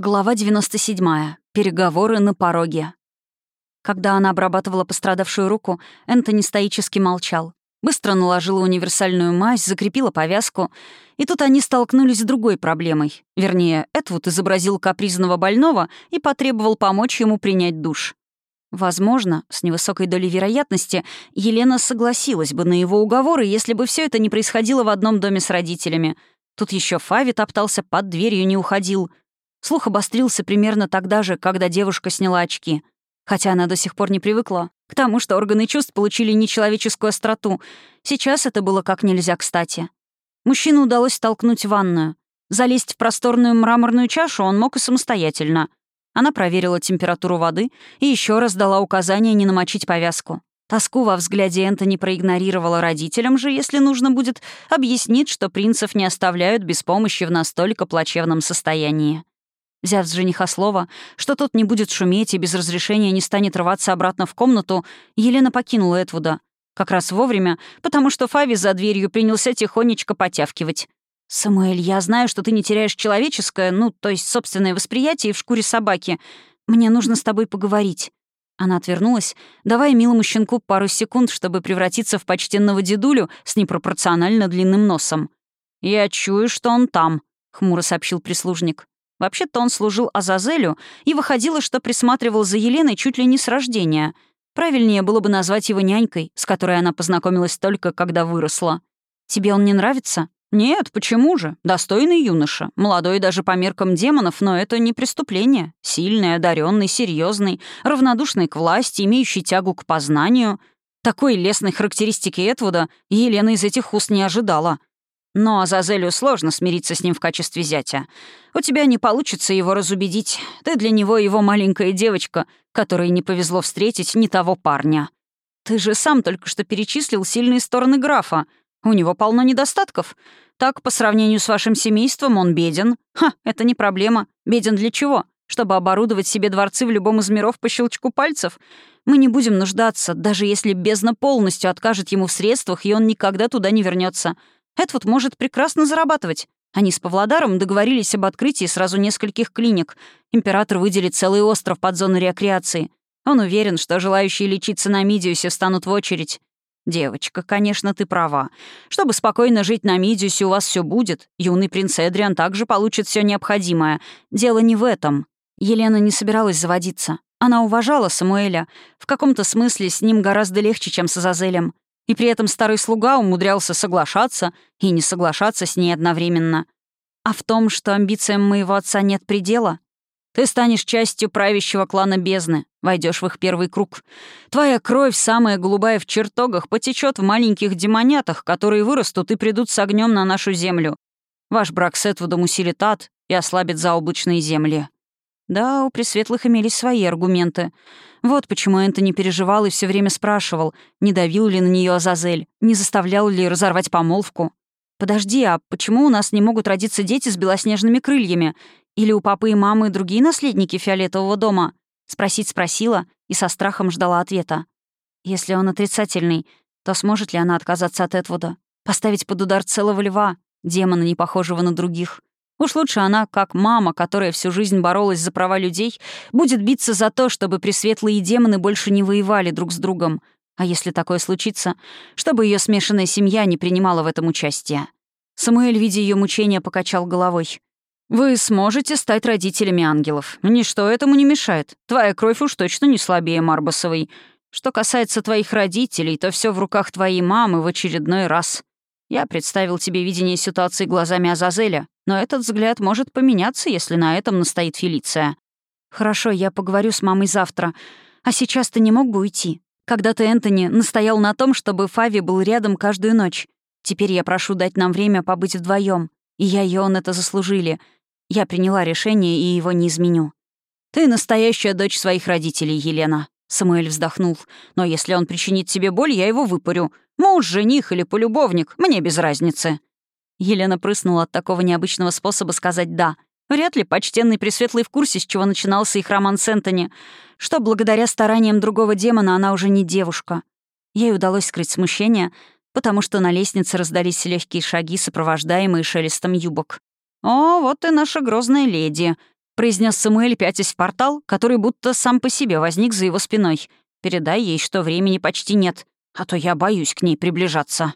Глава 97. Переговоры на пороге. Когда она обрабатывала пострадавшую руку, Энтони стоически молчал. Быстро наложила универсальную мазь, закрепила повязку. И тут они столкнулись с другой проблемой. Вернее, Эдвуд изобразил капризного больного и потребовал помочь ему принять душ. Возможно, с невысокой долей вероятности, Елена согласилась бы на его уговоры, если бы все это не происходило в одном доме с родителями. Тут еще Фави топтался под дверью, не уходил — Слух обострился примерно тогда же, когда девушка сняла очки. Хотя она до сих пор не привыкла к тому, что органы чувств получили нечеловеческую остроту. Сейчас это было как нельзя кстати. Мужчину удалось толкнуть в ванную. Залезть в просторную мраморную чашу он мог и самостоятельно. Она проверила температуру воды и еще раз дала указание не намочить повязку. Тоску во взгляде Энтони проигнорировала родителям же, если нужно будет, объяснит, что принцев не оставляют без помощи в настолько плачевном состоянии. Взяв с жениха слово, что тот не будет шуметь и без разрешения не станет рваться обратно в комнату, Елена покинула Этвуда. Как раз вовремя, потому что Фави за дверью принялся тихонечко потявкивать. «Самуэль, я знаю, что ты не теряешь человеческое, ну, то есть собственное восприятие в шкуре собаки. Мне нужно с тобой поговорить». Она отвернулась, давая милому щенку пару секунд, чтобы превратиться в почтенного дедулю с непропорционально длинным носом. «Я чую, что он там», — хмуро сообщил прислужник. Вообще-то он служил Азазелю, и выходило, что присматривал за Еленой чуть ли не с рождения. Правильнее было бы назвать его нянькой, с которой она познакомилась только, когда выросла. «Тебе он не нравится?» «Нет, почему же? Достойный юноша. Молодой даже по меркам демонов, но это не преступление. Сильный, одаренный, серьезный, равнодушный к власти, имеющий тягу к познанию. Такой лестной характеристики Этвуда Елена из этих уст не ожидала. Но Азазелю сложно смириться с ним в качестве зятя. У тебя не получится его разубедить. Ты для него его маленькая девочка, которой не повезло встретить не того парня. Ты же сам только что перечислил сильные стороны графа. У него полно недостатков. Так, по сравнению с вашим семейством, он беден. Ха, это не проблема. Беден для чего? Чтобы оборудовать себе дворцы в любом из миров по щелчку пальцев? Мы не будем нуждаться, даже если бездна полностью откажет ему в средствах, и он никогда туда не вернется. Эдвуд может прекрасно зарабатывать. Они с Павлодаром договорились об открытии сразу нескольких клиник. Император выделит целый остров под зону рекреации. Он уверен, что желающие лечиться на Мидиусе встанут в очередь. «Девочка, конечно, ты права. Чтобы спокойно жить на Мидиусе, у вас все будет. Юный принц Эдриан также получит все необходимое. Дело не в этом». Елена не собиралась заводиться. Она уважала Самуэля. В каком-то смысле с ним гораздо легче, чем с Азазелем. И при этом старый слуга умудрялся соглашаться и не соглашаться с ней одновременно. А в том, что амбициям моего отца нет предела, ты станешь частью правящего клана бездны, войдешь в их первый круг. Твоя кровь, самая голубая в чертогах, потечет в маленьких демонятах, которые вырастут и придут с огнем на нашу землю. Ваш брак с Этвудом усилит ад и ослабит заоблачные земли. Да, у Пресветлых имелись свои аргументы. Вот почему Энтони переживал и все время спрашивал, не давил ли на нее Азазель, не заставлял ли разорвать помолвку. «Подожди, а почему у нас не могут родиться дети с белоснежными крыльями? Или у папы и мамы другие наследники фиолетового дома?» Спросить спросила и со страхом ждала ответа. Если он отрицательный, то сможет ли она отказаться от Эдвуда? Поставить под удар целого льва, демона, не похожего на других? Уж лучше она, как мама, которая всю жизнь боролась за права людей, будет биться за то, чтобы пресветлые демоны больше не воевали друг с другом. А если такое случится, чтобы ее смешанная семья не принимала в этом участие. Самуэль, видя ее мучения, покачал головой. «Вы сможете стать родителями ангелов. Ничто этому не мешает. Твоя кровь уж точно не слабее Марбасовой. Что касается твоих родителей, то все в руках твоей мамы в очередной раз. Я представил тебе видение ситуации глазами Азазеля, но этот взгляд может поменяться, если на этом настоит Фелиция. Хорошо, я поговорю с мамой завтра. А сейчас ты не мог бы уйти? Когда-то Энтони настоял на том, чтобы Фави был рядом каждую ночь. Теперь я прошу дать нам время побыть вдвоем. И я и он это заслужили. Я приняла решение и его не изменю. Ты настоящая дочь своих родителей, Елена. Самуэль вздохнул. «Но если он причинит тебе боль, я его выпарю. Муж, жених или полюбовник, мне без разницы». Елена прыснула от такого необычного способа сказать «да». Вряд ли почтенный Пресветлый в курсе, с чего начинался их роман с Энтони, что благодаря стараниям другого демона она уже не девушка. Ей удалось скрыть смущение, потому что на лестнице раздались легкие шаги, сопровождаемые шелестом юбок. «О, вот и наша грозная леди», произнес Самуэль, пятясь в портал, который будто сам по себе возник за его спиной. «Передай ей, что времени почти нет, а то я боюсь к ней приближаться».